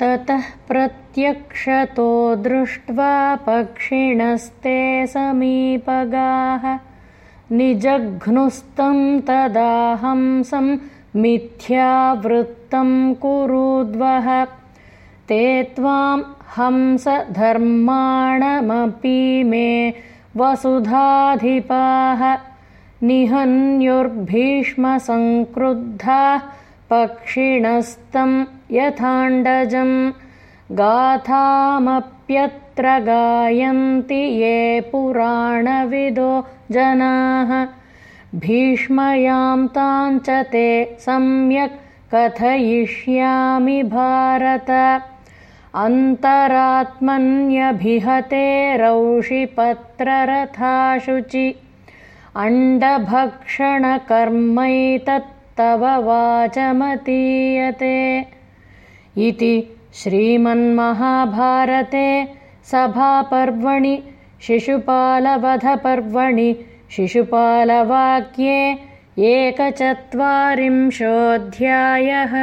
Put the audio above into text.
ततः प्रत्यक्षतो दृष्ट्वा पक्षिणस्ते समीपगाः। निजघ्नुस्तं तदा हंसं मिथ्यावृत्तं कुरुद्वः ते त्वां हंसधर्माणमपि मे वसुधाधिपाः। निहन्युर्भीष्मसङ्क्रुद्धाः पक्षिणस्तं यथाण्डजम् गाथामप्यत्र गायन्ति ये पुराणविदो जनाः। भीष्मयां ताञ्च ते सम्यक् कथयिष्यामि भारत। अन्तरात्मन्यभिहते रौषिपत्ररथाशुचि अण्डभक्षणकर्मैतत्तव वाचमतीयते। इति श्रीमन्महाभारते सभापर्वणि शिशुपालवधपर्वणि शिशुपालवाक्ये एकचत्वारिंशोऽध्यायः